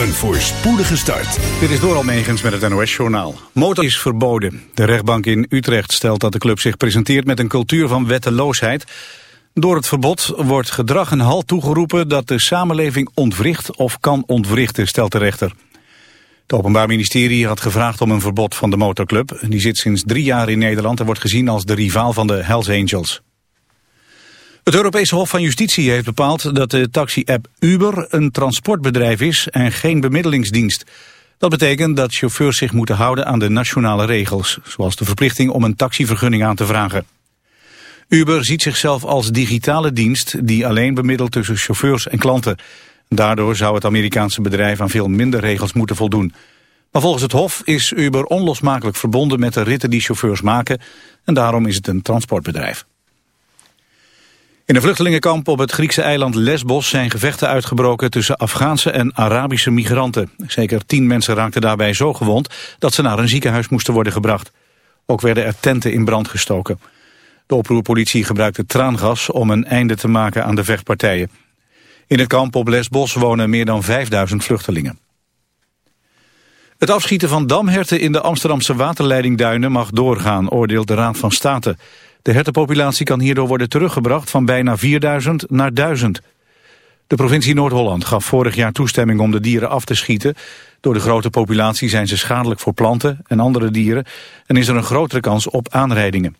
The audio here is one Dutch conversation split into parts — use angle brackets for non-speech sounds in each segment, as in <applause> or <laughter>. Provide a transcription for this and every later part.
Een voorspoedige start. Dit is door Megens met het NOS-journaal. Motor is verboden. De rechtbank in Utrecht stelt dat de club zich presenteert met een cultuur van wetteloosheid. Door het verbod wordt gedrag een halt toegeroepen dat de samenleving ontwricht of kan ontwrichten, stelt de rechter. Het Openbaar Ministerie had gevraagd om een verbod van de motorclub. Die zit sinds drie jaar in Nederland en wordt gezien als de rivaal van de Hells Angels. Het Europese Hof van Justitie heeft bepaald dat de taxi-app Uber een transportbedrijf is en geen bemiddelingsdienst. Dat betekent dat chauffeurs zich moeten houden aan de nationale regels, zoals de verplichting om een taxivergunning aan te vragen. Uber ziet zichzelf als digitale dienst die alleen bemiddelt tussen chauffeurs en klanten. Daardoor zou het Amerikaanse bedrijf aan veel minder regels moeten voldoen. Maar volgens het Hof is Uber onlosmakelijk verbonden met de ritten die chauffeurs maken en daarom is het een transportbedrijf. In een vluchtelingenkamp op het Griekse eiland Lesbos zijn gevechten uitgebroken tussen Afghaanse en Arabische migranten. Zeker tien mensen raakten daarbij zo gewond dat ze naar een ziekenhuis moesten worden gebracht. Ook werden er tenten in brand gestoken. De oproerpolitie gebruikte traangas om een einde te maken aan de vechtpartijen. In het kamp op Lesbos wonen meer dan 5000 vluchtelingen. Het afschieten van damherten in de Amsterdamse waterleidingduinen mag doorgaan, oordeelt de Raad van State. De hertenpopulatie kan hierdoor worden teruggebracht van bijna 4000 naar 1000. De provincie Noord-Holland gaf vorig jaar toestemming om de dieren af te schieten. Door de grote populatie zijn ze schadelijk voor planten en andere dieren... en is er een grotere kans op aanrijdingen.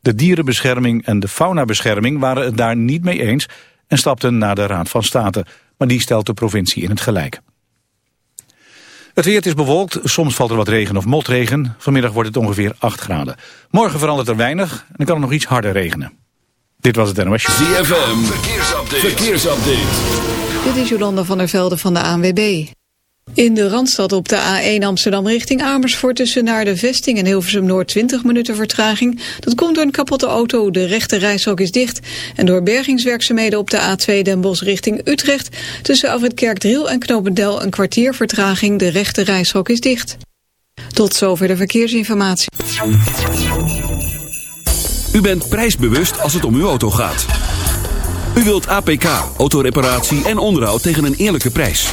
De dierenbescherming en de faunabescherming waren het daar niet mee eens... en stapten naar de Raad van State, maar die stelt de provincie in het gelijk. Het weer is bewolkt, soms valt er wat regen of motregen. Vanmiddag wordt het ongeveer 8 graden. Morgen verandert er weinig en dan kan het nog iets harder regenen. Dit was het NOS ZFM, verkeersupdate. verkeersupdate. Dit is Jolanda van der Velde van de ANWB. In de Randstad op de A1 Amsterdam richting Amersfoort tussen naar de vesting en Hilversum Noord 20 minuten vertraging. Dat komt door een kapotte auto, de rechte reishok is dicht. En door bergingswerkzaamheden op de A2 Den Bosch richting Utrecht tussen Afrit Kerkdriel en Knopendel een kwartier vertraging, de rechte reishok is dicht. Tot zover de verkeersinformatie. U bent prijsbewust als het om uw auto gaat. U wilt APK, autoreparatie en onderhoud tegen een eerlijke prijs.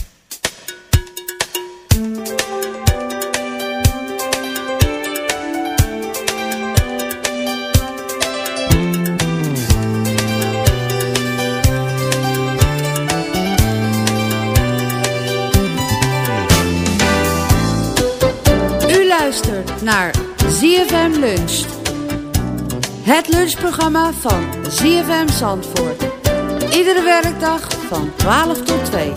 Naar ZFM Lunch. Het lunchprogramma van ZFM Zandvoort. Iedere werkdag van 12 tot 2.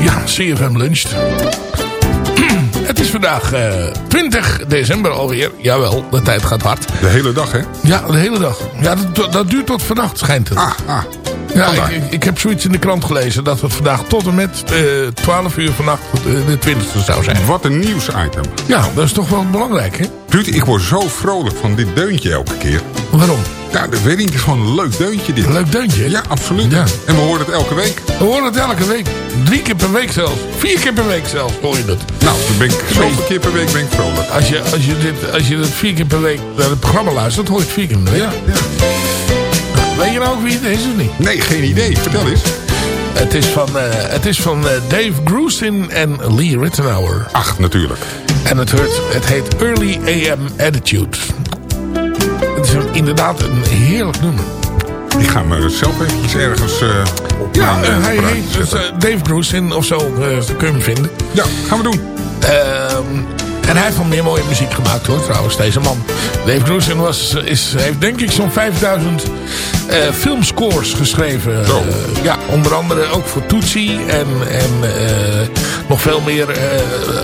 Ja, CFM luncht. Het is vandaag eh, 20 december alweer. Jawel, de tijd gaat hard. De hele dag, hè? Ja, de hele dag. Ja, dat, dat duurt tot vannacht, schijnt het. Ah, ah. ja, ik, ik, ik heb zoiets in de krant gelezen dat het vandaag tot en met eh 12 uur vannacht eh, de 20e zou zijn. Wat een nieuwsitem. Ja, dat is toch wel belangrijk, hè? Ruud, ik word zo vrolijk van dit deuntje elke keer. Waarom? Ja, dat weet ik niet. Gewoon een leuk deuntje dit. Leuk deuntje. Ja, absoluut. Ja. En we horen het elke week. We horen het elke week. Drie keer per week zelfs. Vier keer per week zelfs hoor je dat. Nou, dan ben ik zoveel keer per week ben ik vrolijk. Als je, als je, dit, als je dat vier keer per week naar het programma luistert, hoor je het vier keer per week. Ja, ja. Weet je nou ook wie het is of niet? Nee, geen idee. Vertel eens. Het is van, eh, het is van eh, Dave Grusin en Lee Rittenauer. Ach, natuurlijk. En het, het heet Early AM Attitude. Het is inderdaad een heerlijk nummer. Ik ga me zelf eventjes ergens eh op Ja, eh, eh, hij heet dus, Dave Grusin of zo, zo kun je hem vinden. Ja, gaan we doen. En hij heeft wel meer mooie muziek gemaakt hoor, trouwens, deze man. Dave Grusin was, is, heeft denk ik zo'n 5000 eh, filmscores geschreven. Eh, ja, onder andere ook voor Tootsie en, en eh, nog veel meer. eh,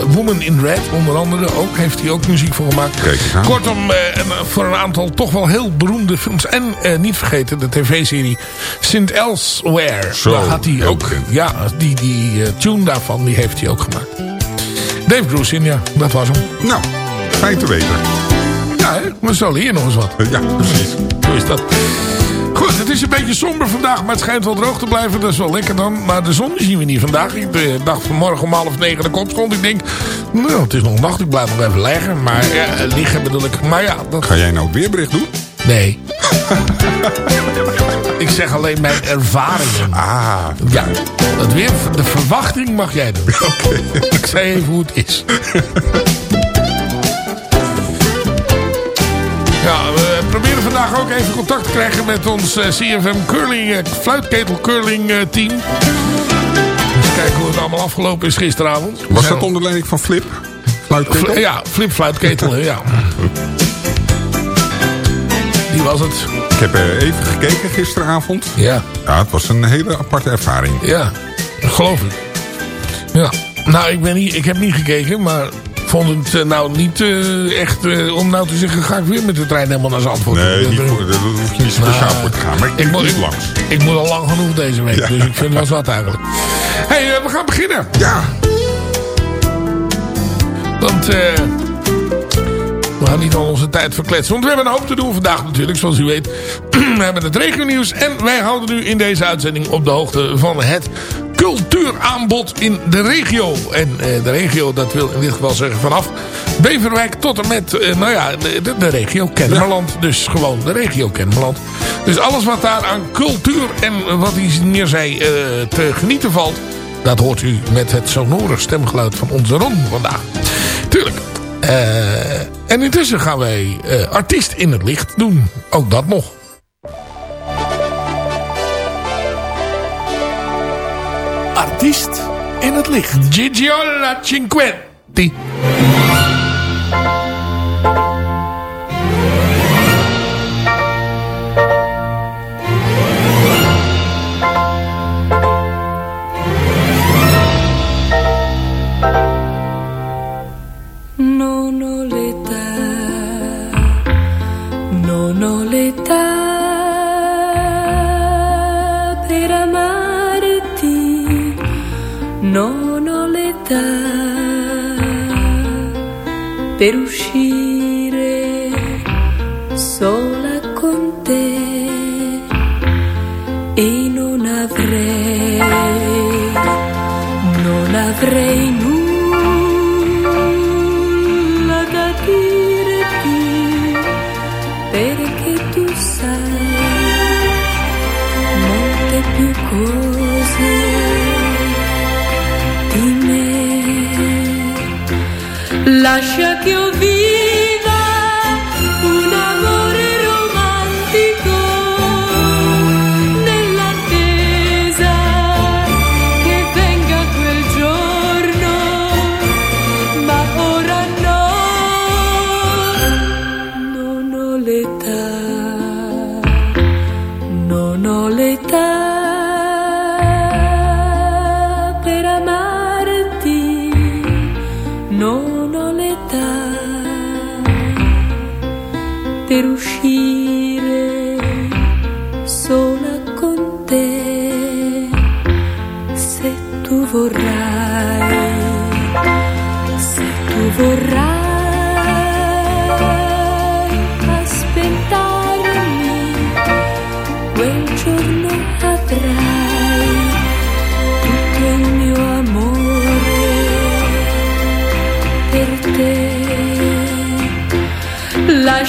Woman in Red, onder andere ook, heeft hij ook muziek voor gemaakt. Kijk. Kortom, eh, eh, voor een aantal toch wel heel beroemde films. En eh, niet vergeten, de tv-serie St. Elsewhere. Zo, Daar had hij ook, ja, die, die eh, tune daarvan, die heeft hij ook gemaakt. Dave Grusin, ja, dat was hem. Nou, fijn te weten. Ja, hè? maar zo leer je nog eens wat. Eh, Ja, precies. Zo is dat. Goed, het is een beetje somber vandaag, maar het schijnt wel droog te blijven. Dat is wel lekker dan. Maar de zon zien we niet vandaag. Ik eh, dacht vanmorgen om half negen de kop stond. Ik denk, nou, het is nog nacht. Ik blijf nog even liggen. Maar ja, liggen bedoel ik. Maar ja, dat... Ga jij nou het weerbericht doen? Nee. <laughs> ik zeg alleen mijn ervaringen. Ah, Ja, het weer, de verwachting mag jij doen. <laughs> Ik zei even hoe het is. <laughs> Ja, we proberen vandaag ook even contact te krijgen met ons eh, CFM Curling, eh, fluitketel curling eh, team. Eens kijken hoe het allemaal afgelopen is gisteravond. was dat onder leiding van Flip? Fluitketel? Fl- Ja, flip fluitketel, ja. Die was het. Ik heb eh, even gekeken gisteravond. Ja. Ja, het was een hele aparte ervaring. Ja, geloof ik. Ja, nou, ik, ben niet, ik heb niet gekeken, maar vond het eh, nou niet eh, echt om nou te zeggen, ga ik weer met de trein helemaal naar Zandvoort. Nee, Dat- niet voor, daar hoef je niet speciaal Nou, voor te gaan. Maar ik, moet, niet langs. ik moet al lang genoeg deze week, Ja. dus ik vind het wel wat eigenlijk. hey, we gaan beginnen. Ja, Want eh, we gaan niet al onze tijd verkletsen. Want we hebben een hoop te doen vandaag natuurlijk, zoals u weet. <clears throat> we hebben het regionieuws en wij houden u in deze uitzending op de hoogte van het cultuuraanbod in de regio. En eh, de regio, dat wil in dit geval zeggen vanaf Beverwijk tot en met, eh, nou ja, de, de, de regio Kennemerland. Dus gewoon de regio Kennemerland. Dus alles wat daar aan cultuur en wat hij meer zei eh, te genieten valt... Dat hoort u met het sonore stemgeluid van onze Ron vandaag. Tuurlijk. Eh, en intussen gaan wij eh, artiest in het licht doen. Ook dat nog. Artiest in het licht. Gigiola Cinquetti. Per lascia che eu vi?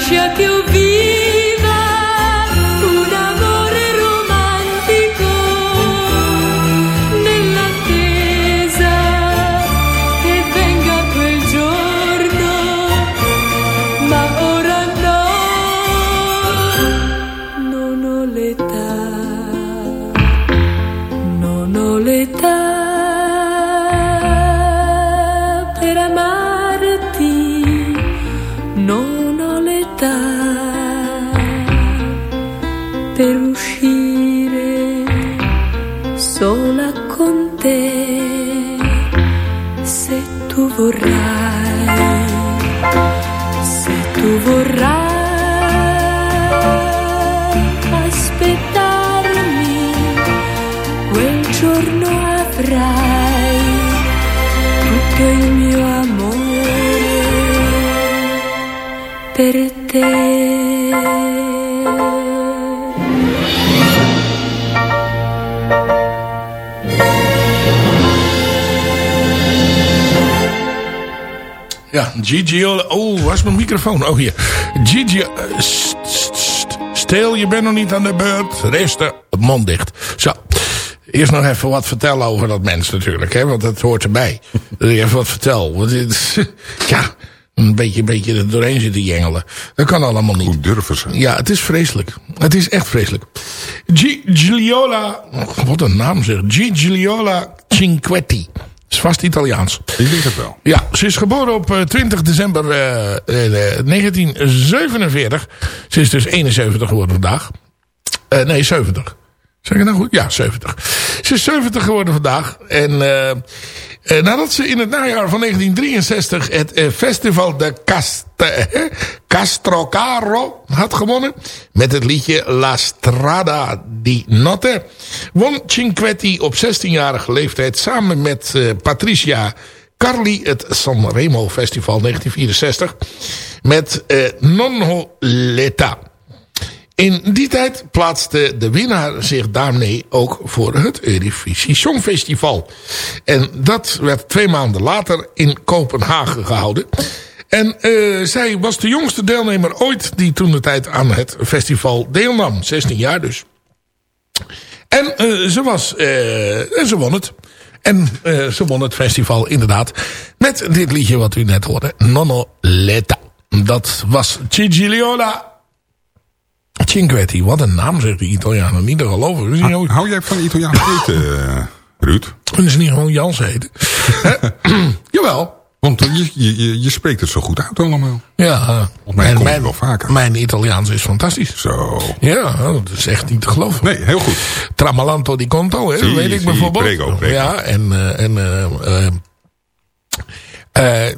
deixa que eu vi. Ja, Gigi... Oh, waar is mijn microfoon? Oh, hier. Gigi... eh, st- st- st- Stil, je bent nog niet aan de beurt. Resten, het mond dicht. Zo. Eerst nog even wat vertellen over dat mens natuurlijk. Hè, want dat hoort erbij. Dat ik even wat vertel. Want <laughs> ja, een beetje, een beetje er doorheen zitten jengelen. Dat kan allemaal niet. Hoe durven ze? Ja, het is vreselijk. Het is echt vreselijk. G Gigliola, wat een naam zeg. G Gigliola Cinquetti. Dat is vast Italiaans. Ik denk het wel. Ja, ze is geboren op eh, 20 december eh, eh, 1947. Ze is dus 71 geworden vandaag. Eh, nee, 70. Zeg ik nou goed? Ja, 70. Ze is 70 geworden vandaag. En eh, nadat ze in het najaar van 1963 het eh, Festival de Cast Castrocaro had gewonnen. Met het liedje La Strada di Notte. Won Cinquetti op 16-jarige leeftijd samen met Patricia Carli het Sanremo Festival 1964. Met eh, Non ho l'età. In die tijd plaatste de winnaar zich daarmee ook voor het Eurovisie Songfestival. En dat werd twee maanden later in Kopenhagen gehouden. En eh, zij was de jongste deelnemer ooit die toen de tijd aan het festival deelnam. 16 jaar dus. En eh, ze was, eh, en ze won het. En ze won het festival inderdaad met dit liedje wat u net hoorde. Nonno Letta. Dat was Cigiliola Cinquetti. Wat een naam zegt die Italianen. Niet te geloven. Is niet Hou, hou jij van Italiaans eten, eh, Ruud? Kunnen ze niet gewoon Jans heten? Hè? <laughs> Jawel. Want je, je, je, spreekt het zo goed uit allemaal. Ja. Volgens mij komt mijn, wel vaker. mijn Italiaans is fantastisch. Zo. Ja, dat is echt niet te geloven. Nee, heel goed. Tramalanto di Conto, hè, weet ik bijvoorbeeld. prego, prego. Ja, en... eh, en eh, eh,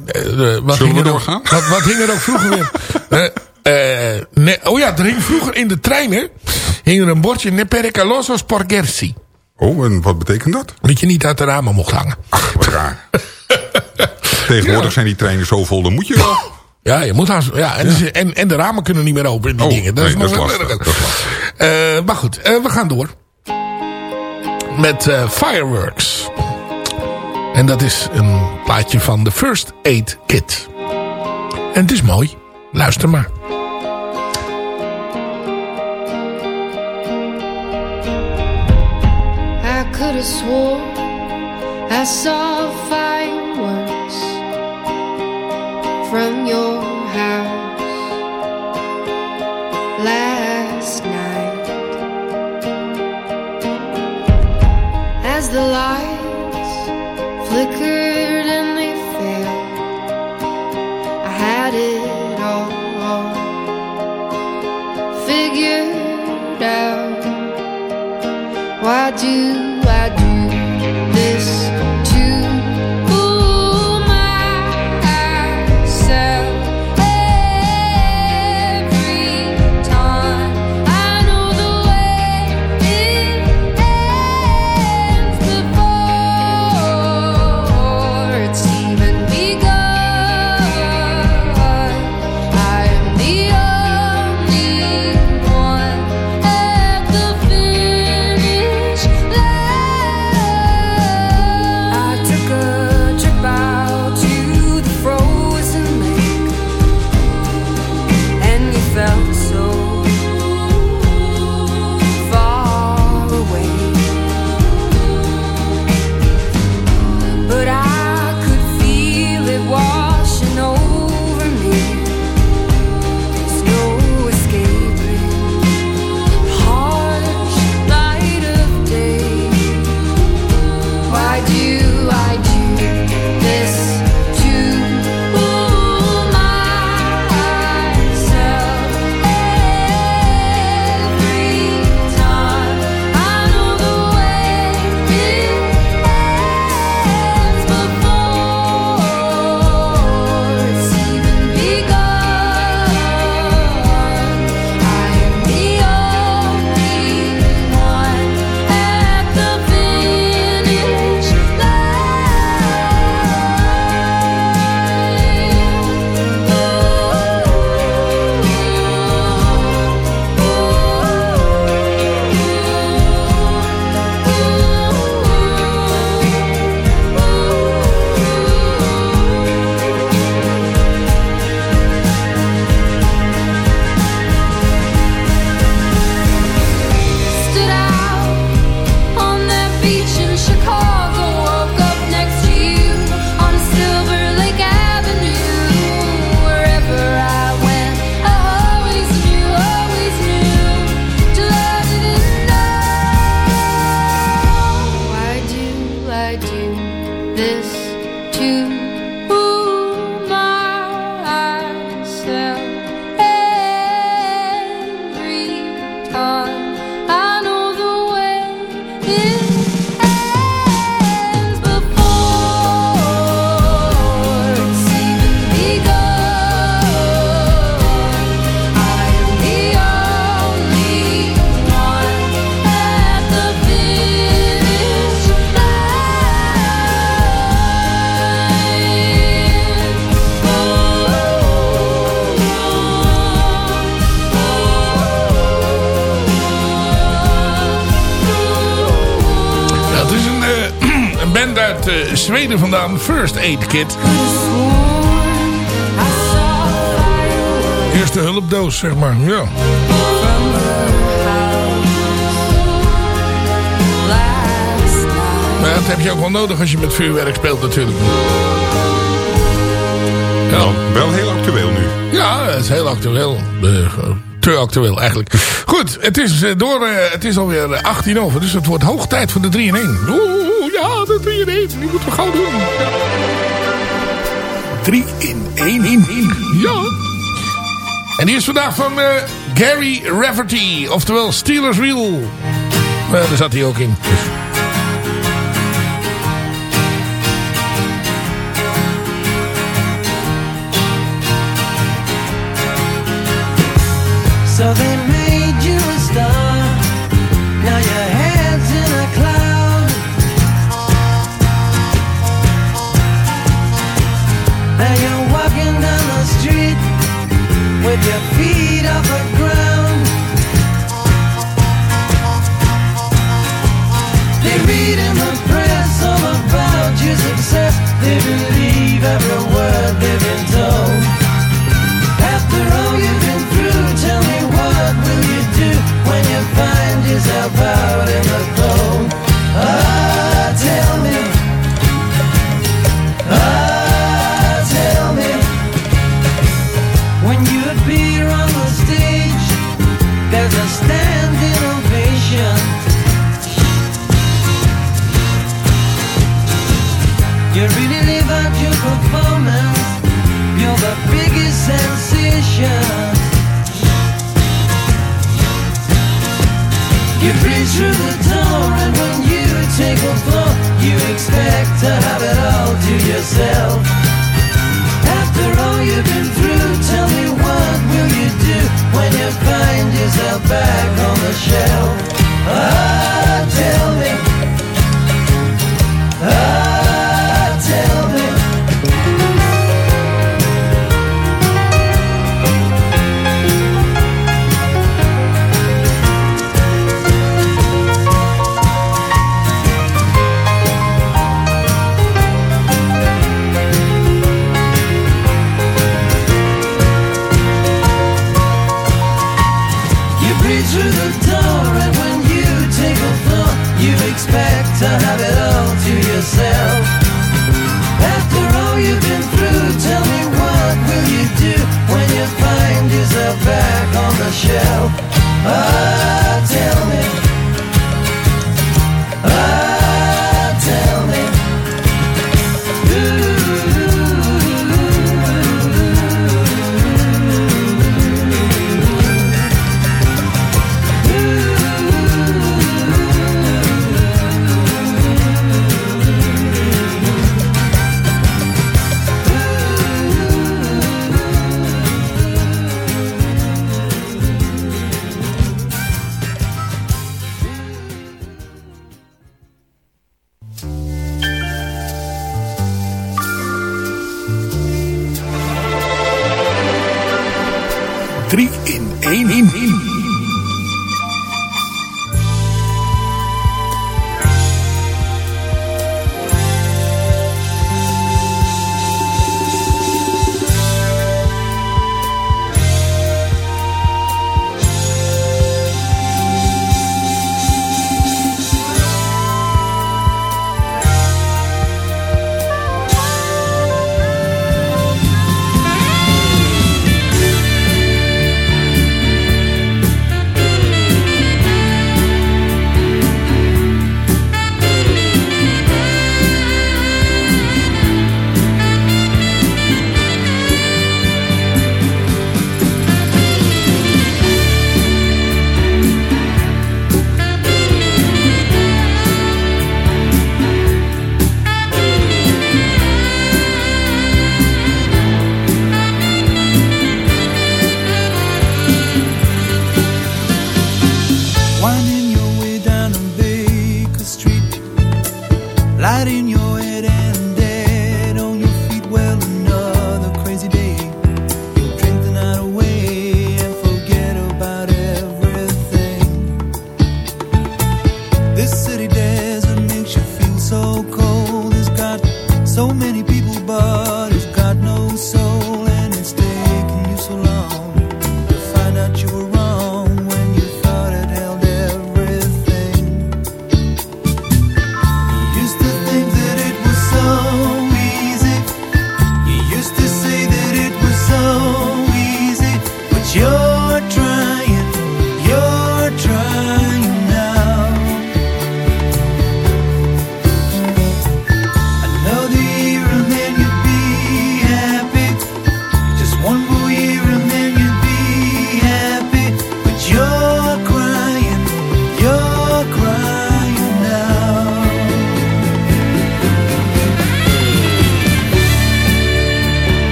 wat Zullen we ook- doorgaan? Wat, wat hing er ook vroeger weer? <laughs> Eh, nee, oh ja, er hing vroeger in de treinen hing er een bordje Ne pericoloso sporgersi. Oh, en wat betekent dat? Dat je niet uit de ramen mocht hangen. Ach, wat raar. <laughs> Tegenwoordig zijn die treinen zo vol, dan moet je wel. Ja, je moet haast, ja, en, en, en de ramen kunnen niet meer open in die Oh, dingen. Dat nee, is nog dat is lastig, dat is lastig. Eh, maar goed, eh, we gaan door. Met Fireworks. En dat is een plaatje van de First Aid Kit. En het is mooi. Luister maar. Could have swore I saw fireworks from your house last night as the lights flickered and they failed. I had it all figured out. Why do First Aid Kit. Eerste hulpdoos, zeg maar. Ja. Maar dat heb je ook wel nodig als je met vuurwerk speelt natuurlijk. Ja. Nou, wel heel actueel nu. Ja, het is heel actueel. Te actueel eigenlijk. Goed, het is, eh, door, eh, het is alweer 18 over, dus het wordt hoog tijd voor de 3 in 1. Oeh dat 3 in 1. Die moeten we gauw doen. 3 in 1 in 1. Ja. En die is vandaag van eh, Gary Rafferty. Oftewel Steelers Wheel. Uh, eh, daar zat hij ook in. Oh.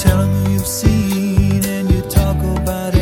telling me you've seen and you talk about it.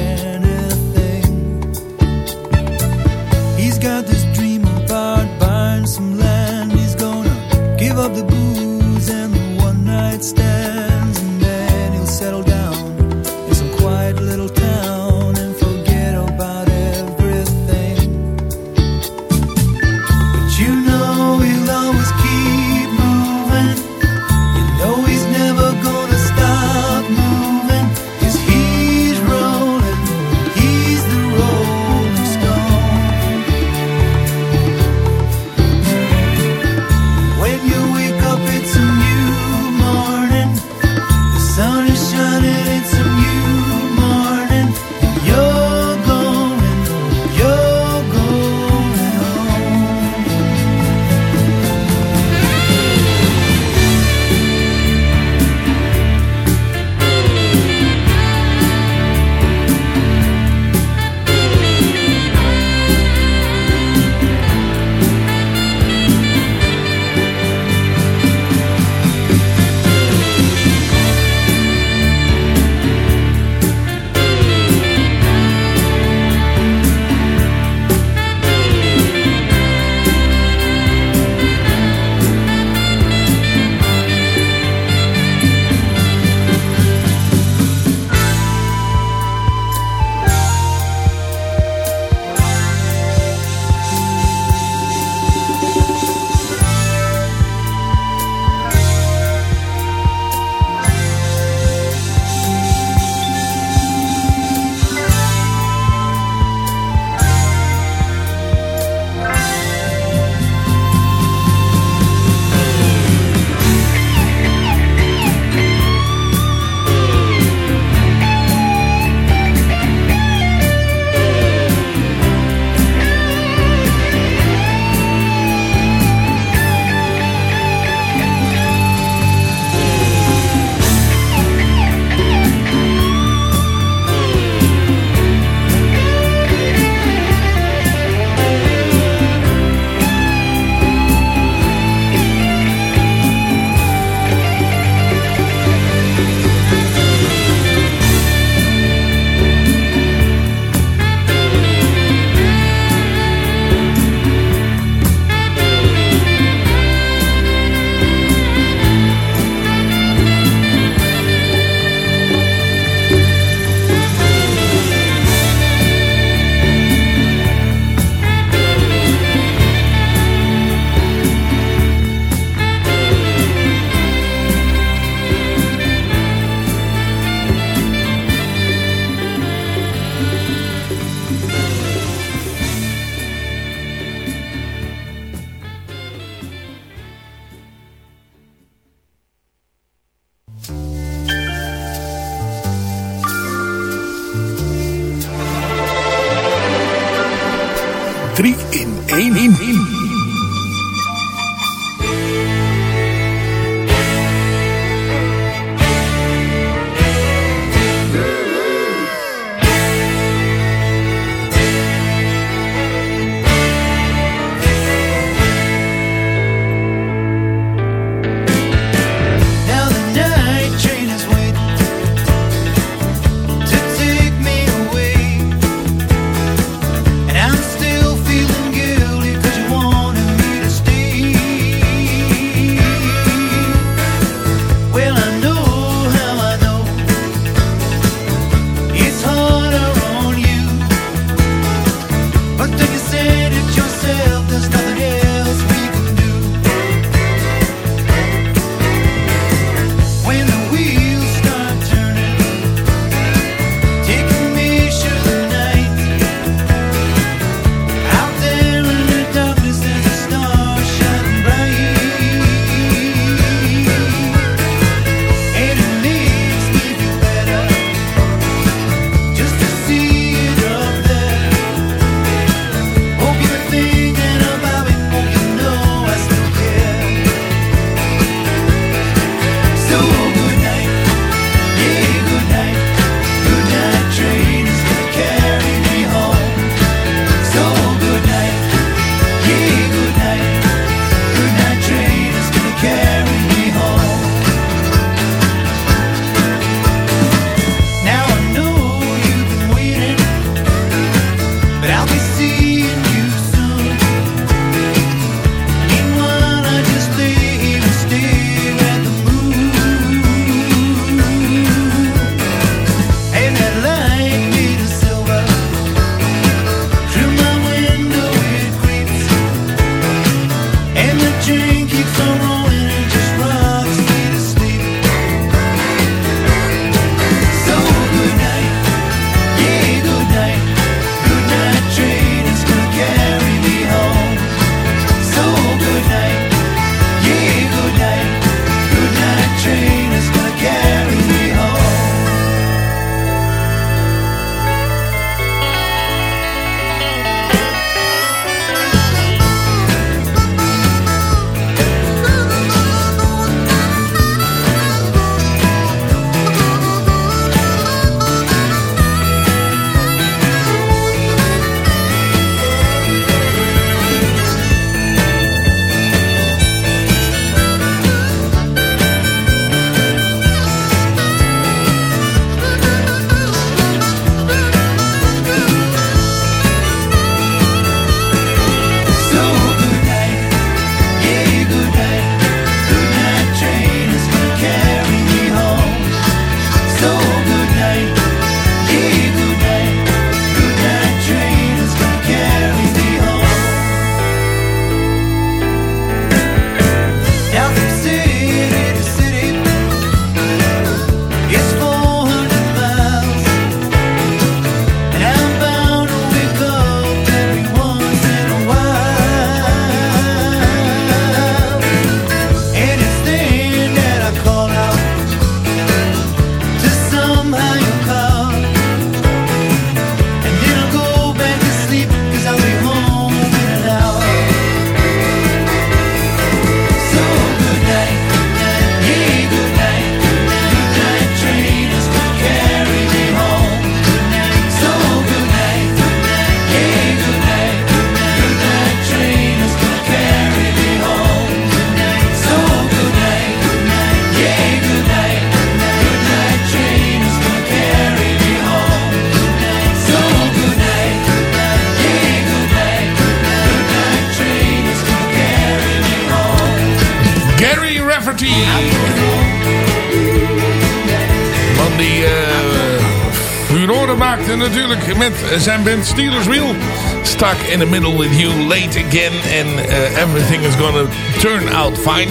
Maakte natuurlijk met zijn band Steelers Wheel. Stuck in the middle with you late again. And eh, everything is gonna turn out fine.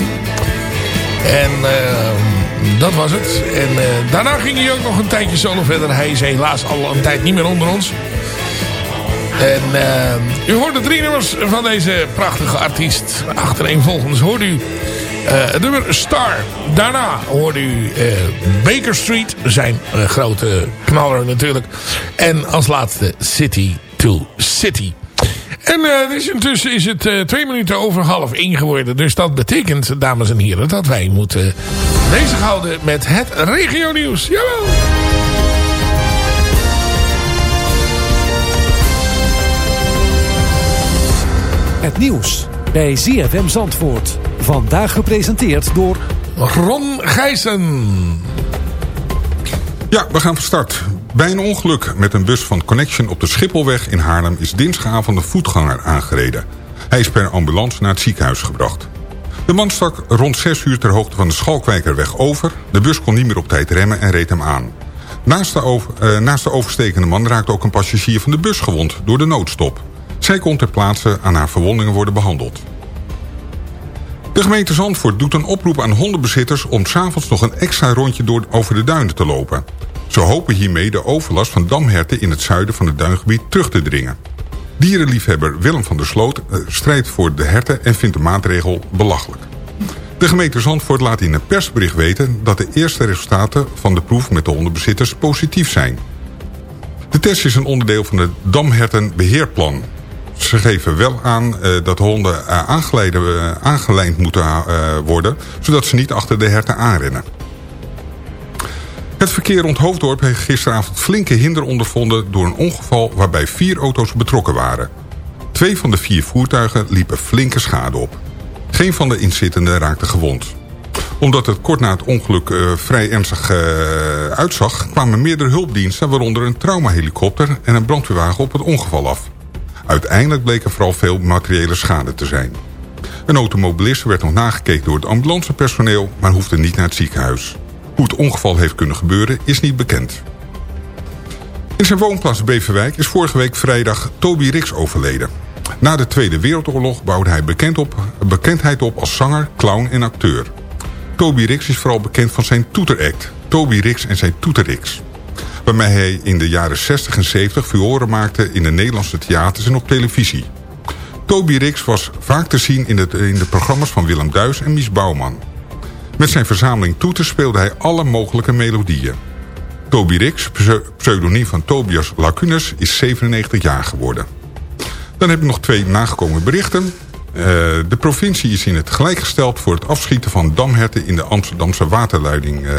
En eh, dat was het. En eh, daarna ging hij ook nog een tijdje solo verder. Hij is helaas al een tijd niet meer onder ons. En u hoorde drie nummers van deze prachtige artiest. Achtereenvolgens hoorde u het nummer Star. Daarna hoorde u eh, Baker Street. Zijn eh, grote knaller natuurlijk. En als laatste City to City. En eh, dus intussen is het eh, twee minuten over half één geworden. Dus dat betekent, dames en heren, dat wij moeten bezighouden met het regio nieuws. Jawel! Het nieuws bij ZFM Zandvoort. Vandaag gepresenteerd door... Ron Gijssen. Ja, we gaan van start. Bij een ongeluk met een bus van Connection op de Schipholweg in Haarlem... is dinsdagavond een voetganger aangereden. Hij is per ambulance naar het ziekenhuis gebracht. De man stak rond 6 uur ter hoogte van de Schalkwijkerweg over. De bus kon niet meer op tijd remmen en reed hem aan. Naast de, over, eh, naast de overstekende man raakte ook een passagier van de bus gewond door de noodstop. Zij kon ter plaatse aan haar verwondingen worden behandeld. De gemeente Zandvoort doet een oproep aan hondenbezitters... om s'avonds nog een extra rondje door, over de duinen te lopen. Ze hopen hiermee de overlast van damherten in het zuiden van het duingebied terug te dringen. Dierenliefhebber Willem van der Sloot eh, strijdt voor de herten en vindt de maatregel belachelijk. De gemeente Zandvoort laat in een persbericht weten... dat de eerste resultaten van de proef met de hondenbezitters positief zijn. De test is een onderdeel van het Damhertenbeheerplan. Ze geven wel aan eh, dat honden eh, aangeleide, eh, moeten worden... zodat ze niet achter de herten aanrennen. Het verkeer rond Hoofddorp heeft gisteravond flinke hinder ondervonden... door een ongeval waarbij vier auto's betrokken waren. Twee van de vier voertuigen liepen flinke schade op. Geen van de inzittenden raakte gewond. Omdat het kort na het ongeluk vrij ernstig uitzag... kwamen meerdere hulpdiensten, waaronder een traumahelikopter... en een brandweerwagen op het ongeval af. Uiteindelijk bleek er vooral veel materiële schade te zijn. Een automobilist werd nog nagekeken door het ambulancepersoneel... maar hoefde niet naar het ziekenhuis. Hoe het ongeval heeft kunnen gebeuren is niet bekend. In zijn woonplaats Beverwijk is vorige week vrijdag Toby Rix overleden. Na de Tweede Wereldoorlog bouwde hij bekend op, bekendheid op als zanger, clown en acteur. Toby Rix is vooral bekend van zijn toeteract, Toby Rix en zijn toeterix. Waarmee hij in de jaren 60 en 70 furoren maakte in de Nederlandse theaters en op televisie. Toby Rix was vaak te zien in de, in de programma's van Willem Duis en Mies Bouwman. Met zijn verzameling toeters speelde hij alle mogelijke melodieën. Toby Rix, pse- pseudoniem van Tobias Lacunes, is 97 jaar geworden. Dan heb ik nog twee nagekomen berichten. Eh, de provincie is in het gelijk gesteld voor het afschieten van damherten in de Amsterdamse waterleiding eh.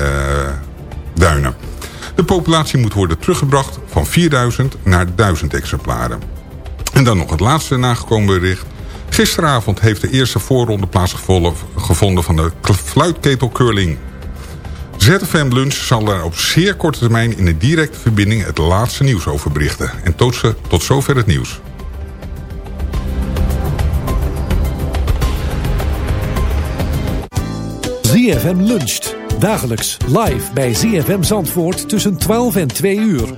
De populatie moet worden teruggebracht van 4000 naar 1000 exemplaren. En dan nog het laatste nagekomen bericht. Gisteravond heeft de eerste voorronde plaatsgevonden van de fluitketel curling. ZFM Lunch zal daar op zeer korte termijn in een directe verbinding het laatste nieuws over berichten. En tot, ze- tot zover het nieuws. ZFM luncht. Dagelijks live bij ZFM Zandvoort tussen 12 en 2 uur.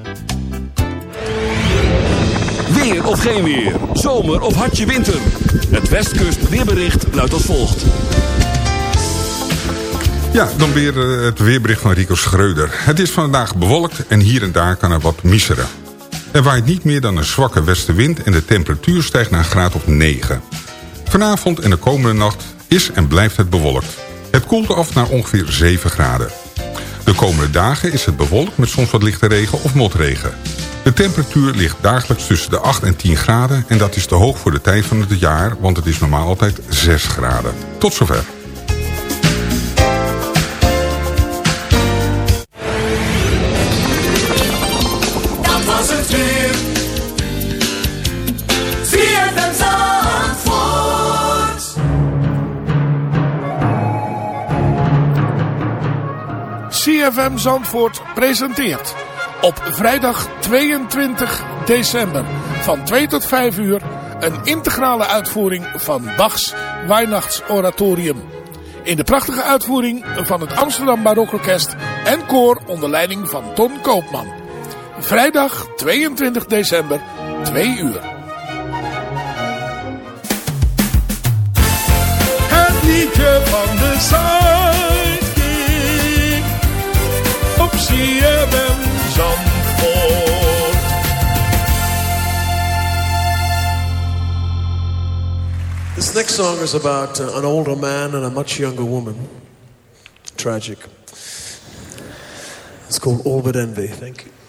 Weer of geen weer. Zomer of hartje winter. Het Westkust weerbericht luidt als volgt. Ja, dan weer eh, het weerbericht van Rico Schreuder. Het is vandaag bewolkt en hier en daar kan er wat miseren. Er waait niet meer dan een zwakke westenwind en de temperatuur stijgt naar een graad of 9. Vanavond en de komende nacht is en blijft het bewolkt. Het koelt af naar ongeveer 7 graden. De komende dagen is het bewolkt met soms wat lichte regen of motregen. De temperatuur ligt dagelijks tussen de 8 en 10 graden... en dat is te hoog voor de tijd van het jaar, want het is normaal altijd 6 graden. Tot zover. CFM Zandvoort presenteert op vrijdag 22 december van 2 tot 5 uur een integrale uitvoering van Bachs Weihnachtsoratorium. In de prachtige uitvoering van het Amsterdam Barokorkest en koor onder leiding van Ton Koopman. Vrijdag 22 december, 2 uur. Het liedje van de Sidekick op CFM Zandvoort. This next song is about uh, an older man and a much younger woman. Tragic. It's called All But Envy. Thank you.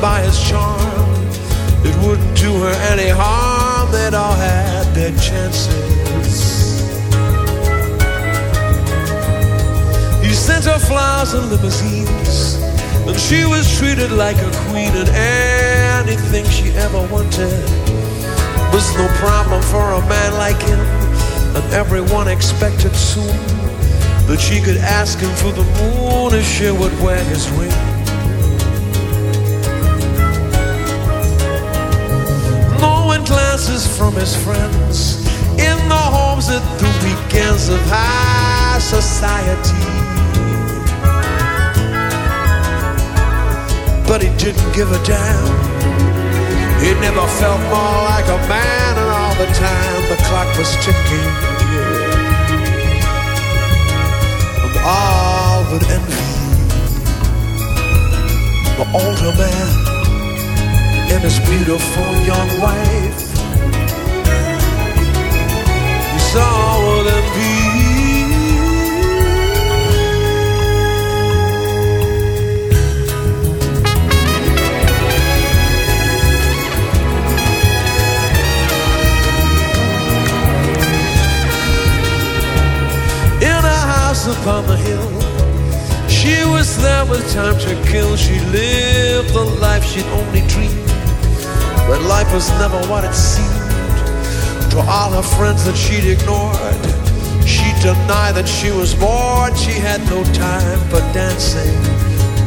By his charm. It wouldn't do her any harm, they'd all had their chances. He sent her flowers and limousines, and she was treated like a queen, and anything she ever wanted was no problem for a man like him. And everyone expected soon that she could ask him for the moon if she would wear his ring. Glances from his friends in the homes at the weekends of high society. But he didn't give a damn. He never felt more like a man, and all the time the clock was ticking. And all but envy. The older man and his beautiful young wife. In a house upon the hill. She was there with time to kill. She lived the life she'd only dreamed. But life was never what it seemed. To all her friends that she'd ignored, she denied that she was bored. She had no time for dancing,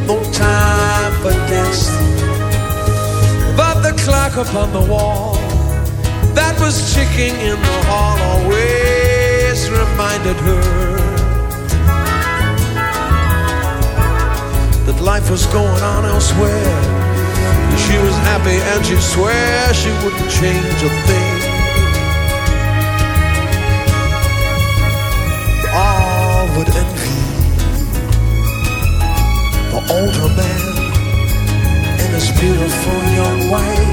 no time for dancing. But the clock upon the wall that was ticking in the hall always reminded her that life was going on elsewhere. She was happy and she swore she wouldn't change a thing. Would envy the older man and his beautiful young wife.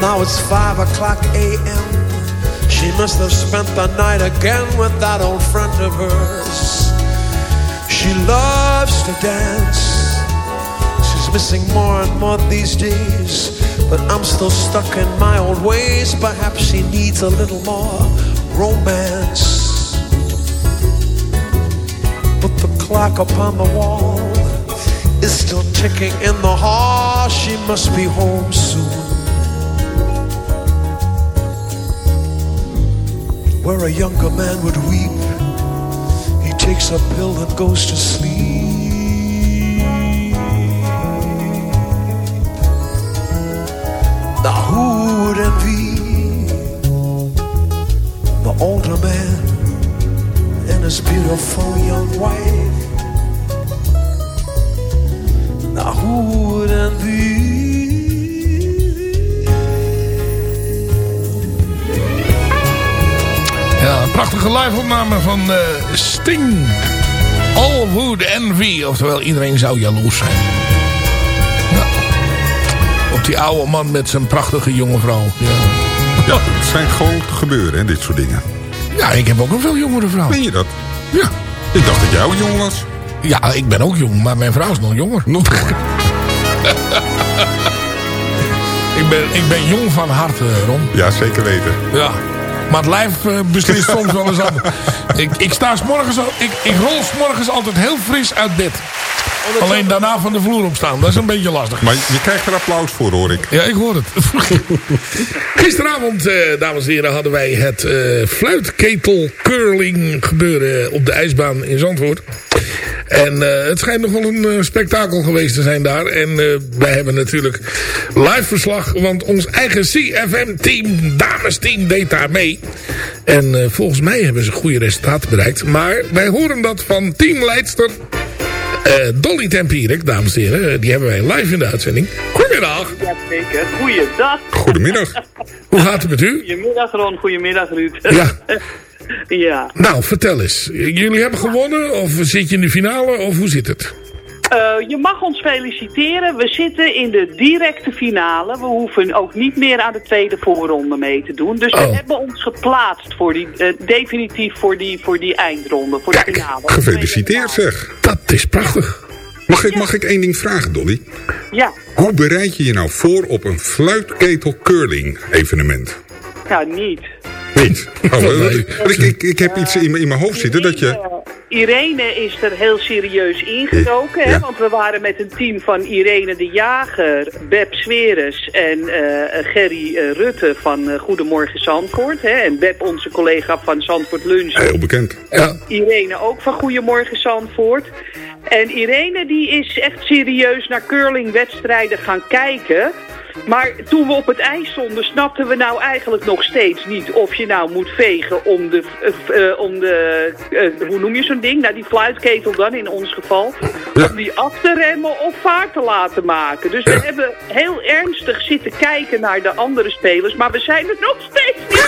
Now it's five o'clock a.m. She must have spent the night again with that old friend of hers. She loves to dance. She's missing more and more these days. But I'm still stuck in my old ways. Perhaps she needs a little more romance. But the clock upon the wall is still ticking in the hall. She must be home soon. Where a younger man would weep. He takes a pill and goes to sleep. Now, who would envy the older man and his beautiful young wife. Now who would envy? Ja, een prachtige live-opname van eh, Sting. All would envy. Oftewel, iedereen zou jaloers zijn. Ja. Op die oude man met zijn prachtige jonge vrouw. Ja, Ja, het zijn gewoon gebeuren, hè, dit soort dingen. ja ik heb ook een veel jongere vrouw. Ben je dat? Ja. Ik dacht dat jij ook jong was. Ja, ik ben ook jong, maar mijn vrouw is nog jonger. Nog jonger. <laughs> Ik ben, ik ben jong van hart, eh, Ron. Ja, zeker weten. Ja. Maar het lijf eh, beslist soms wel eens anders. Ik, ik, sta 's morgens ik, ik rol 's morgens altijd heel fris uit bed. Alleen daarna van de vloer opstaan. Dat is een beetje lastig. Maar je krijgt er applaus voor, hoor ik. Ja, ik hoor het. <laughs> Gisteravond, eh, dames en heren, hadden wij het eh, fluitketel curling gebeuren op de ijsbaan in Zandvoort. En eh, het schijnt nog wel een eh, spektakel geweest te zijn daar. En eh, wij hebben natuurlijk live verslag, want ons eigen CFM-team, damesteam, deed daar mee. En eh, volgens mij hebben ze goede resultaten bereikt. Maar wij horen dat van teamleidster Dolly Tempierik, dames en heren. Eh, Die hebben wij live in de uitzending. Goedemiddag. Jazeker. Goeiedag. Goedemiddag. Hoe gaat het met u? Goedemiddag Ron, goedemiddag Ruud. Ja. <laughs> ja. Nou, vertel eens. Jullie hebben gewonnen of zit je in de finale of hoe zit het? Eh, je mag ons feliciteren. We zitten in de directe finale. We hoeven ook niet meer aan de tweede voorronde mee te doen. Dus we Oh. hebben ons geplaatst voor die, eh, definitief voor die, voor die eindronde, voor de finale. Gefeliciteerd zeg. Dat is prachtig. Mag ik, mag ik één ding vragen, Dolly? Ja, Hoe bereid je je nou voor op een fluitketel curling evenement? ja, niet. Niet? Oh, <laughs> ik, ik, ik, ik heb iets in, mijn- in mijn hoofd zitten dat je... Irene is er heel serieus ingedoken. Hè? Want we waren met een team van Irene de Jager, Beb Sweres en eh, Gerry eh, Rutte van eh, Goedemorgen Zandvoort. Hè? En Beb, onze collega van Zandvoort Lunch. Heel bekend. Ja. Irene ook van Goedemorgen Zandvoort. En Irene die is echt serieus naar curlingwedstrijden gaan kijken. Maar toen we op het ijs stonden, snapten we nou eigenlijk nog steeds niet of je nou moet vegen om de, eh, om de eh, hoe noem je zo'n ding? Nou, die fluitketel dan in ons geval. Om die af te remmen of vaart te laten maken. Dus we hebben heel ernstig zitten kijken naar de andere spelers, maar we zijn het nog steeds niet.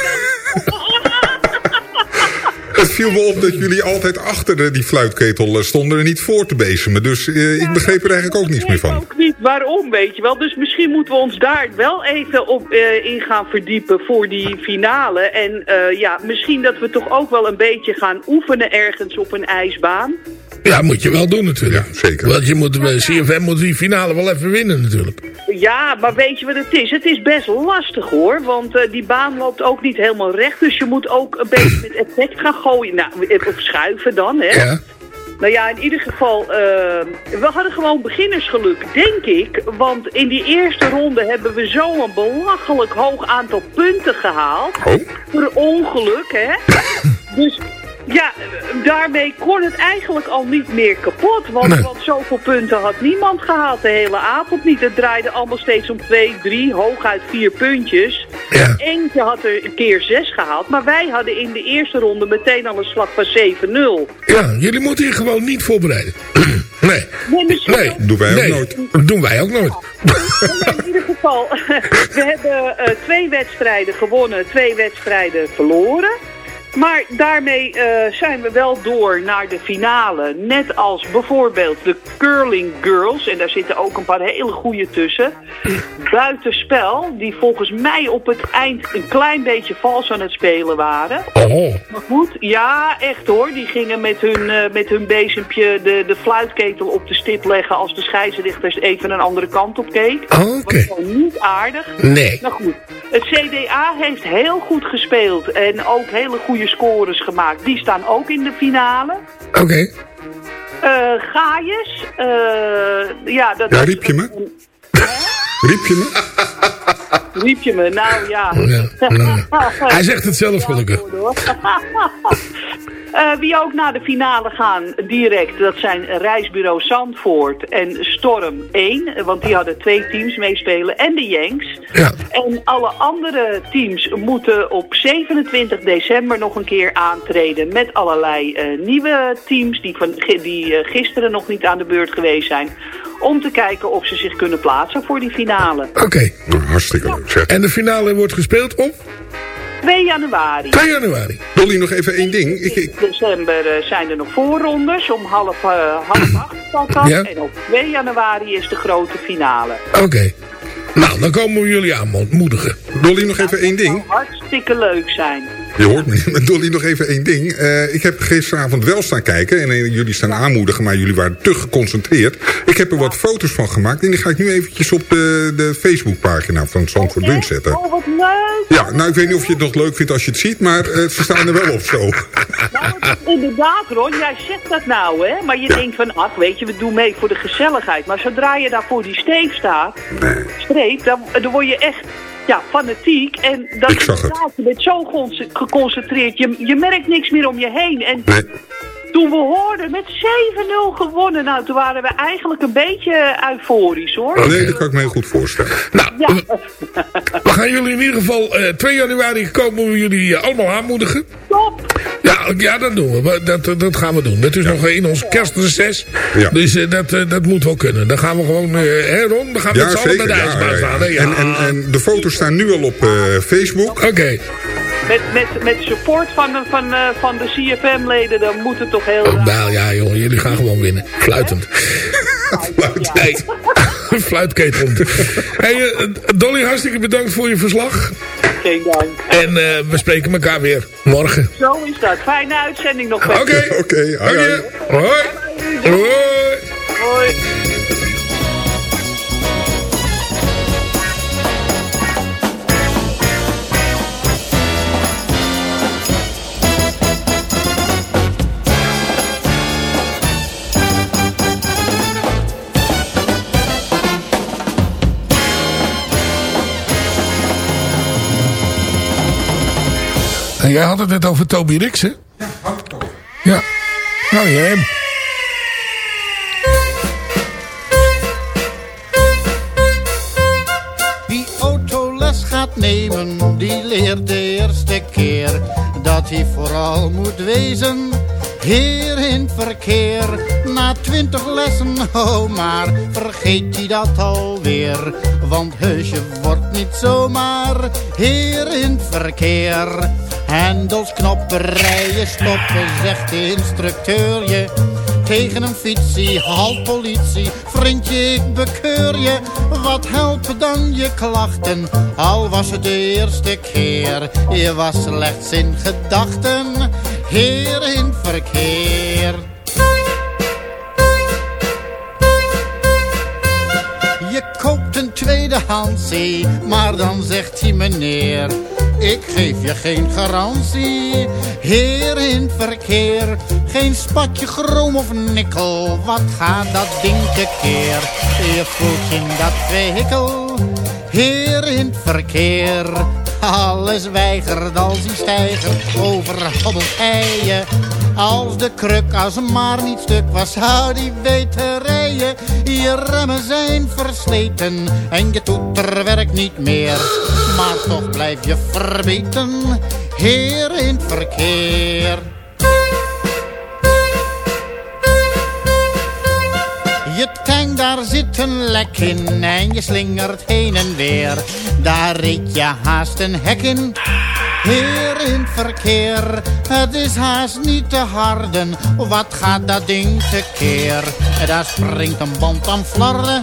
<laughs> <laughs> Het viel me op dat jullie altijd achter de, die fluitketel eh, stonden en niet voor te bezemen. Dus eh, ik begreep er eigenlijk ook niets meer van. ook niet waarom, weet je wel. Dus misschien moeten we ons daar wel even op, eh, in gaan verdiepen voor die finale. En ja, misschien dat we toch ook wel een beetje gaan oefenen ergens op een ijsbaan. Ja, moet je wel doen natuurlijk. Ja, zeker. Want je moet, bij CFM moet die finale wel even winnen natuurlijk. Ja, maar weet je wat het is? Het is best lastig hoor, want eh, die baan loopt ook niet helemaal recht. Dus je moet ook een beetje met effect gaan gooien. Nou, of schuiven dan, hè. Ja. Nou ja, in ieder geval, eh, we hadden gewoon beginnersgeluk, denk ik. Want in die eerste ronde hebben we zo'n belachelijk hoog aantal punten gehaald. Oh. Per ongeluk, hè. dus ja, daarmee kon het eigenlijk al niet meer kapot. Want, Nee. want zoveel punten had niemand gehaald de hele avond niet. Het draaide allemaal steeds om twee, drie, hooguit vier puntjes. Ja. Eentje had er een keer zes gehaald. Maar wij hadden in de eerste ronde meteen al een slag van 7-0. Ja, jullie moeten je gewoon niet voorbereiden. <clears throat> nee. Nee. Doen wij ook nee. nooit. Dat doen wij ook nooit. In ieder geval, <laughs> we hebben eh, twee wedstrijden gewonnen, twee wedstrijden verloren. Maar daarmee eh, zijn we wel door naar de finale. Net als bijvoorbeeld de Curling Girls. En daar zitten ook een paar hele goede tussen. Buitenspel, die volgens mij op het eind een klein beetje vals aan het spelen waren. Oh. Maar goed, ja, echt hoor. Die gingen met hun, eh, met hun bezempje de, de fluitketel op de stip leggen als de scheidsrechter even een andere kant op keek. Oh, Oké. Was gewoon niet aardig. Nee. Nou goed, het CDA heeft heel goed gespeeld en ook hele goede scores gemaakt. Die staan ook in de finale. Oké. Eh Gaius, eh, ja, dat Ja, riep je me? <laughs> Riep je me? riep je me. Nou ja. Ja, nou, Hij zegt het zelf gelukkig. <laughs> Eh, wie ook naar de finale gaan direct, dat zijn Reisbureau Zandvoort en Storm 1. Want die hadden twee teams meespelen en de Yanks. Ja. En alle andere teams moeten op 27 december nog een keer aantreden met allerlei eh, nieuwe teams die, van, die eh, gisteren nog niet aan de beurt geweest zijn. Om te kijken of ze zich kunnen plaatsen voor die finale. Oké. Nou, hartstikke leuk zeg. En de finale wordt gespeeld op 2 januari. 2 januari. Dolly, nog even één ding. Ik, ik, december eh, zijn er nog voorrondes. Om half, eh, half acht dat. Ja. En op 2 januari is de grote finale. Oké. Nou, dan komen we jullie aanmoedigen. Dolly, nog even één ding. Hartstikke leuk zijn. Je hoort me <laughs> Dolly, nog even één ding. Eh, ik heb gisteravond wel staan kijken en eh, jullie staan aanmoedigen, maar jullie waren te geconcentreerd. Ik heb er wat foto's van gemaakt en die ga ik nu eventjes op de, de Facebookpagina van Zandvoort Lunch zetten. Oh, wat leuk. Ja, nou ik weet niet of je het nog leuk vindt als je het ziet, maar eh, ze staan er wel op zo. <laughs> Inderdaad, Ron, jij zegt dat nou, hè. Maar je denkt van, ach, weet je, we doen mee voor de gezelligheid. Maar zodra je daar voor die steek staat, streep, dan, dan word je echt... Ja, fanatiek. En dan Ik zag het. inderdaad, je bent zo geconcentreerd. Je, je merkt niks meer om je heen. En toen we hoorden met 7-0 gewonnen, nou, toen waren we eigenlijk een beetje euforisch, hoor. Nee, dat kan ik me heel goed voorstellen. Nou, Ja. We gaan jullie in ieder geval eh 2 januari komen we jullie eh, allemaal aanmoedigen. Top. Ja, ja, dat doen we. Dat, dat gaan we doen. Dat is nog in ons kerstreces. Ja. Dus eh, dat, eh, dat moet wel kunnen. Dan gaan we gewoon, eh hè Ron? We gaan met Ja, z'n allen bij zeker. de Ja, ijsbaan ja, staan. ja. Ja. En, en, en de foto's staan nu al op eh, Facebook. Oké. Met, met, met support van, de- van, eh, van de CFM-leden, dan moet het toch heel... Oh, nou ja, jongen, jullie gaan gewoon winnen. Fluitend. <laughs> Nee, <laughs> fluitketelend. Hey, eh, Dolly, hartstikke bedankt voor je verslag. Geen dank. En eh, we spreken elkaar weer morgen. Zo is dat. Fijne uitzending nog. Oké. Oké, hoi, hoi. Hoi. Hoi. Hoi. Jij had het net over Toby Rix, hè? Ja. Nou, jij hem. Wie autoles gaat nemen, die leert de eerste keer dat hij vooral moet wezen. Heer in verkeer, na twintig lessen, oh maar vergeet hij dat alweer. Want heusje wordt niet zomaar heer in verkeer. Hendels, knoppen, rijden, stoppen, zegt de instructeur je. Tegen een fietsie, halt politie, vriendje ik bekeur je. Wat helpen dan je klachten, al was het de eerste keer. Je was slechts in gedachten, heer in verkeer. Je koopt een tweedehandsie, maar dan zegt hij meneer... Ik geef je geen garantie, heer in verkeer. Geen spatje chroom of nikkel, wat gaat dat ding tekeer? Je voelt je in dat vehikel, heer in verkeer. Alles weigert als die stijger overhobbelt je. Als de kruk als maar niet stuk was, zou die weten rijden. Je remmen zijn versleten en je toeter werkt niet meer. Maar toch blijf je verbeten, heer in het verkeer. Je daar zit een lek in en je slingert heen en weer. Daar reed je haast een hek in. Heer in verkeer, het is haast niet te harden. Wat gaat dat ding tekeer? Daar springt een band aan flarden.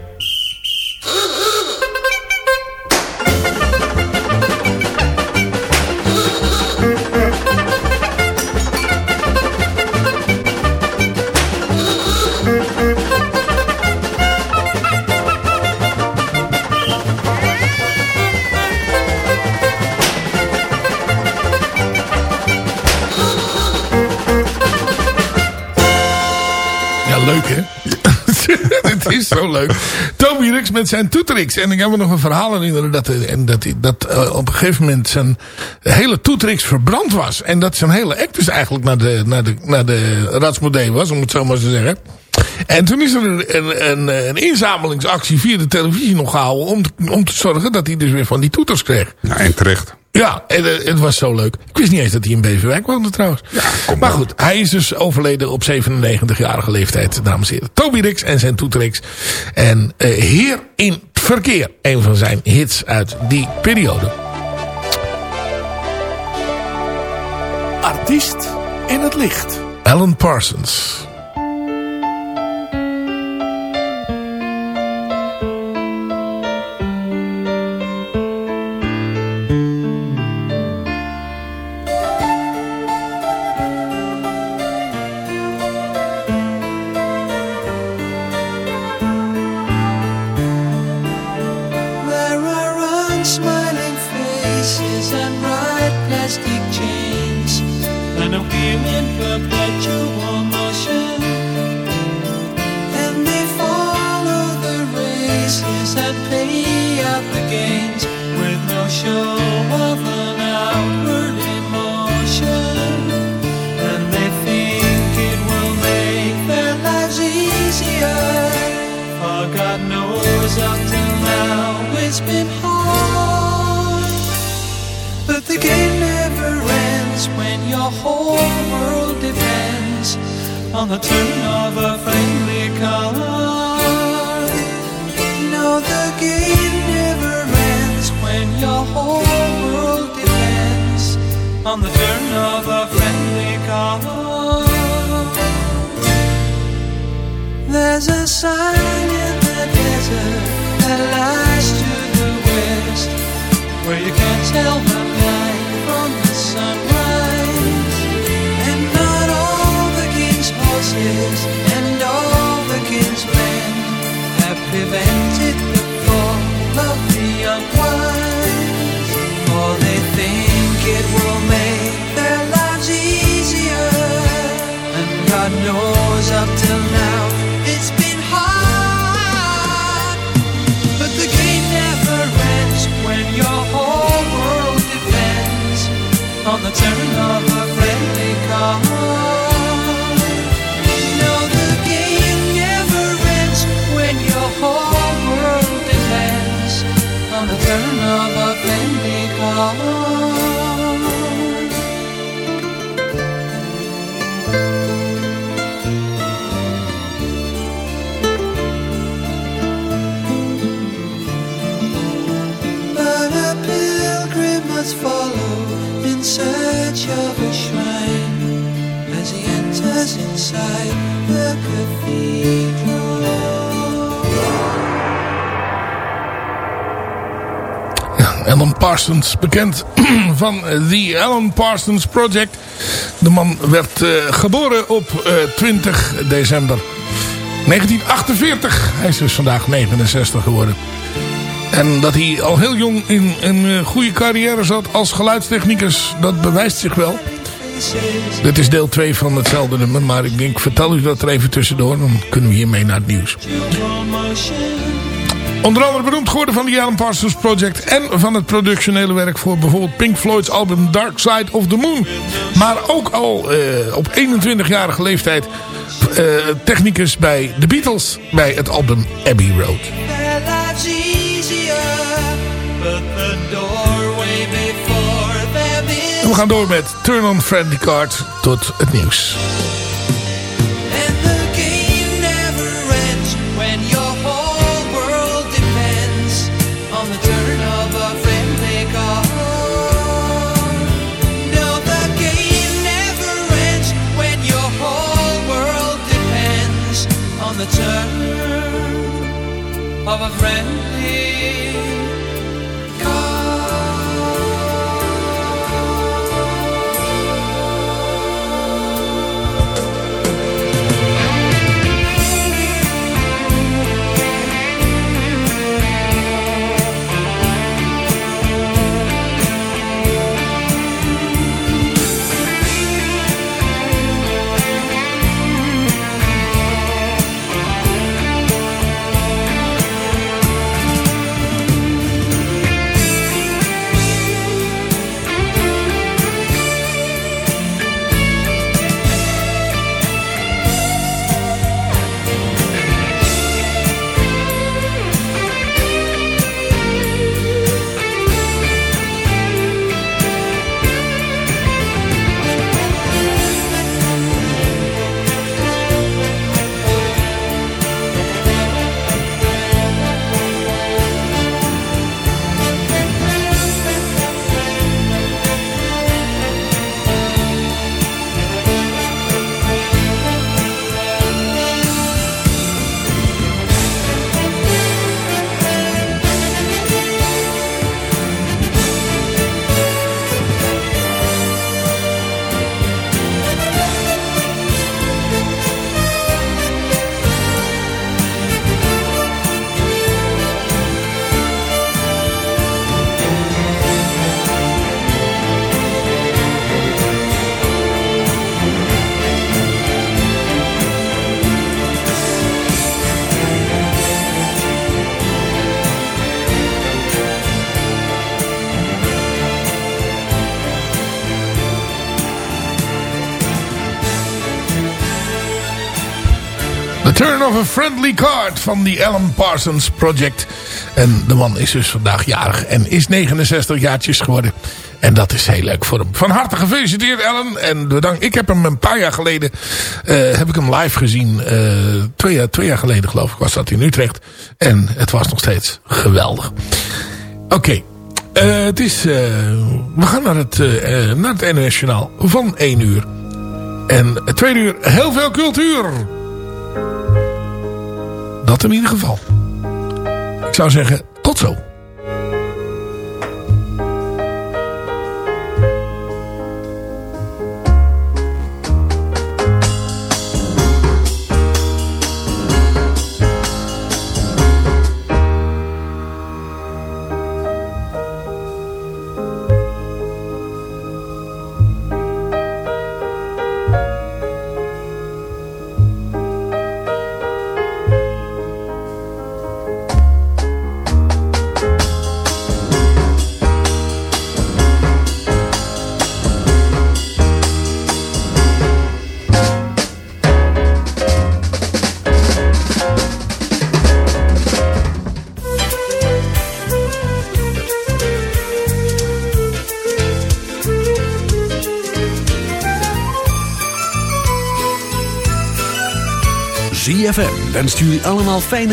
Is zo leuk. Toby Rix met zijn toetrix. En ik heb me nog een verhaal herinneren dat, dat, dat eh, op een gegeven moment zijn hele toetrix verbrand was. En dat zijn hele act dus eigenlijk naar de, naar de, naar de Ratsmodee was, om het zo maar te zeggen. En toen is er een, een, een, inzamelingsactie via de televisie nog gehouden... Om, om te zorgen dat hij dus weer van die toeters kreeg. Ja, en terecht. Ja, en, eh, het was zo leuk. Ik wist niet eens dat hij in Beverwijk woonde trouwens. maar goed, hij is dus overleden op 97-jarige leeftijd, dames en heren. Toby Rix en zijn toetrix. En eh, Heer in het Verkeer, een van zijn hits uit die periode. Artiest in het licht. Alan Parsons. Parsons, bekend <clears throat> van The Alan Parsons Project. De man werd eh, geboren op eh, 20 december 1948. Hij is dus vandaag 69 geworden. En dat hij al heel jong in een eh, goede carrière zat als geluidstechnicus, dat bewijst zich wel. Dit is deel 2 van hetzelfde nummer, maar ik denk, vertel u dat er even tussendoor. Dan kunnen we hiermee naar het nieuws. Onder andere beroemd geworden van de Alan Parsons Project en van het productionele werk voor bijvoorbeeld Pink Floyd's album Dark Side of the Moon. Maar ook al eh, op 21-jarige leeftijd eh, technicus bij The Beatles bij het album Abbey Road. We gaan door met Turn on Friendly Card tot het nieuws. Of a friendly Return of a Friendly Card van die Alan Parsons Project. En de man is dus vandaag jarig en is 69 jaartjes geworden. En dat is heel leuk voor hem. Van harte gefeliciteerd Alan. En bedankt. Ik heb hem een paar jaar geleden eh, heb ik hem live gezien. Eh, twee, jaar, twee jaar geleden geloof ik was dat in Utrecht. En het was nog steeds geweldig. Oké. Eh, het is, we gaan naar het, naar het NOS van 1 uur. En het tweede uur heel veel cultuur. Dat in ieder geval. Ik zou zeggen, tot zo. ZFM wenst jullie allemaal fijne...